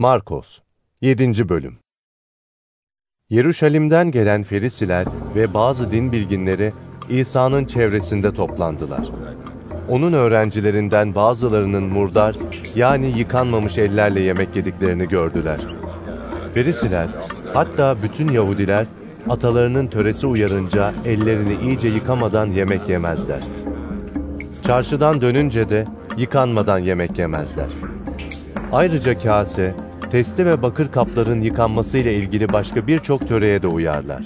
Markos 7. Bölüm Yeruşalim'den gelen Ferisiler ve bazı din bilginleri İsa'nın çevresinde toplandılar. Onun öğrencilerinden bazılarının murdar yani yıkanmamış ellerle yemek yediklerini gördüler. Ferisiler hatta bütün Yahudiler atalarının töresi uyarınca ellerini iyice yıkamadan yemek yemezler. Çarşıdan dönünce de yıkanmadan yemek yemezler. Ayrıca kase, testi ve bakır kapların yıkanmasıyla ilgili başka birçok töreye de uyarlar.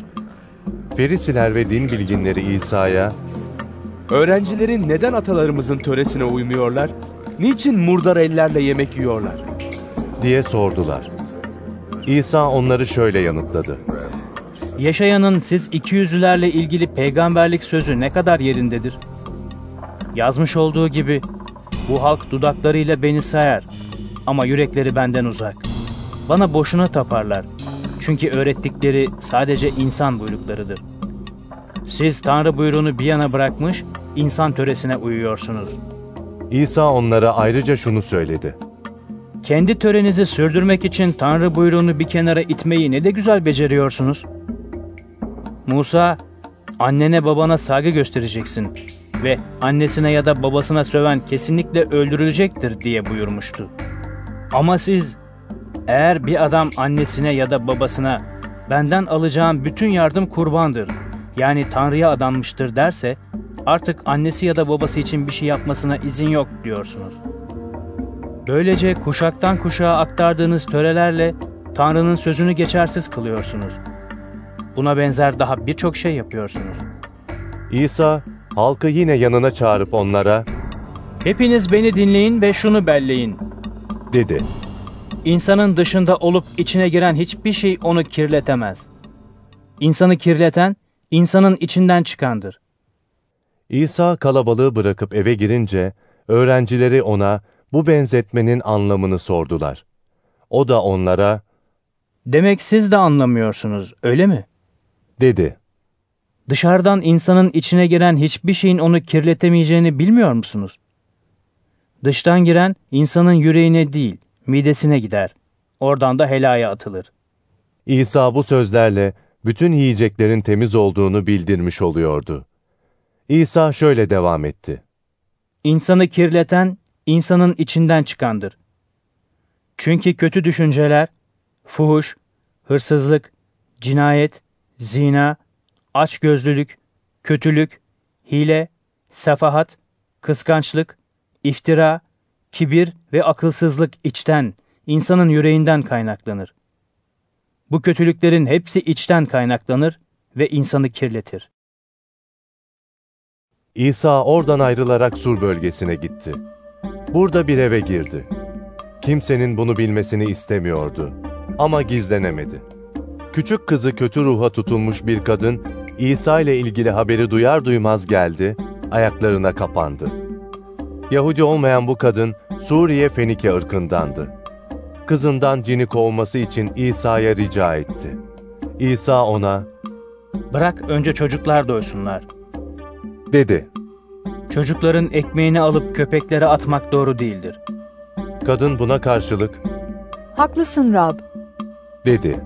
Ferisiler ve din bilginleri İsa'ya, Öğrencilerin neden atalarımızın töresine uymuyorlar? Niçin murdar ellerle yemek yiyorlar? diye sordular. İsa onları şöyle yanıtladı. Yaşayanın siz ikiyüzlülerle ilgili peygamberlik sözü ne kadar yerindedir? Yazmış olduğu gibi, bu halk dudaklarıyla beni sayar ama yürekleri benden uzak. Bana boşuna taparlar. Çünkü öğrettikleri sadece insan buyruklarıdır. Siz Tanrı buyruğunu bir yana bırakmış, insan töresine uyuyorsunuz. İsa onlara ayrıca şunu söyledi. Kendi törenizi sürdürmek için Tanrı buyruğunu bir kenara itmeyi ne de güzel beceriyorsunuz. Musa, annene babana saygı göstereceksin ve annesine ya da babasına söven kesinlikle öldürülecektir diye buyurmuştu. Ama siz, eğer bir adam annesine ya da babasına benden alacağım bütün yardım kurbandır, yani Tanrı'ya adanmıştır derse, artık annesi ya da babası için bir şey yapmasına izin yok diyorsunuz. Böylece kuşaktan kuşağa aktardığınız törelerle Tanrı'nın sözünü geçersiz kılıyorsunuz. Buna benzer daha birçok şey yapıyorsunuz. İsa halkı yine yanına çağırıp onlara Hepiniz beni dinleyin ve şunu belleyin. dedi. İnsanın dışında olup içine giren hiçbir şey onu kirletemez. İnsanı kirleten, insanın içinden çıkandır. İsa kalabalığı bırakıp eve girince öğrencileri ona bu benzetmenin anlamını sordular. O da onlara Demek siz de anlamıyorsunuz, öyle mi? dedi. Dışarıdan insanın içine giren hiçbir şeyin onu kirletemeyeceğini bilmiyor musunuz? Dıştan giren insanın yüreğine değil, midesine gider. Oradan da helaya atılır. İsa bu sözlerle bütün yiyeceklerin temiz olduğunu bildirmiş oluyordu. İsa şöyle devam etti. İnsanı kirleten, insanın içinden çıkandır. Çünkü kötü düşünceler, fuhuş, hırsızlık, cinayet, zina, açgözlülük, kötülük, hile, sefahat, kıskançlık, iftira, kibir ve akılsızlık içten, insanın yüreğinden kaynaklanır. Bu kötülüklerin hepsi içten kaynaklanır ve insanı kirletir. İsa oradan ayrılarak Sur bölgesine gitti. Burada bir eve girdi. Kimsenin bunu bilmesini istemiyordu ama gizlenemedi. Küçük kızı kötü ruha tutulmuş bir kadın İsa ile ilgili haberi duyar duymaz geldi, ayaklarına kapandı. Yahudi olmayan bu kadın Suriye Fenike ırkındandı. Kızından cini kovması için İsa'ya rica etti. İsa ona, Bırak önce çocuklar doysunlar. dedi. Çocukların ekmeğini alıp köpeklere atmak doğru değildir. Kadın buna karşılık, Haklısın Rab. dedi.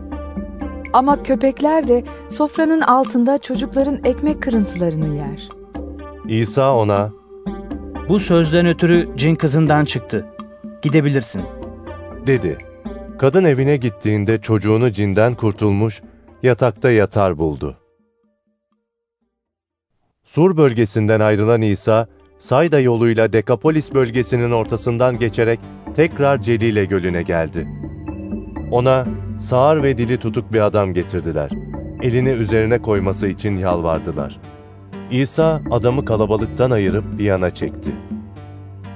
Ama köpekler de sofranın altında çocukların ekmek kırıntılarını yer. İsa ona, Bu sözden ötürü cin kızından çıktı. Gidebilirsin. dedi. Kadın evine gittiğinde çocuğunu cinden kurtulmuş, yatakta yatar buldu. Sur bölgesinden ayrılan İsa, Sayda yoluyla Dekapolis bölgesinin ortasından geçerek tekrar Celile Gölü'ne geldi. Ona sağır ve dili tutuk bir adam getirdiler. Elini üzerine koyması için yalvardılar. İsa adamı kalabalıktan ayırıp bir yana çekti.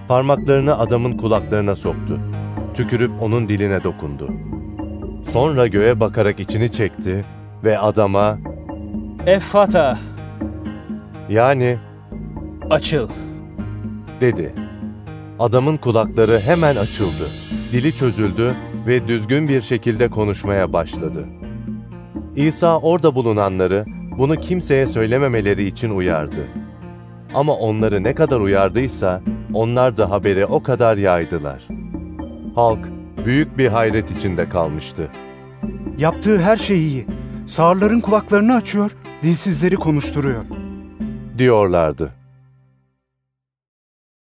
Parmaklarını adamın kulaklarına soktu. Tükürüp onun diline dokundu. Sonra göğe bakarak içini çekti ve adama Effata, yani açıl. dedi. Adamın kulakları hemen açıldı. Dili çözüldü ve düzgün bir şekilde konuşmaya başladı. İsa orada bulunanları bunu kimseye söylememeleri için uyardı. Ama onları ne kadar uyardıysa, onlar da haberi o kadar yaydılar. Halk, büyük bir hayret içinde kalmıştı. Yaptığı her şey iyi. Sağırların kulaklarını açıyor, dilsizleri konuşturuyor. Diyorlardı.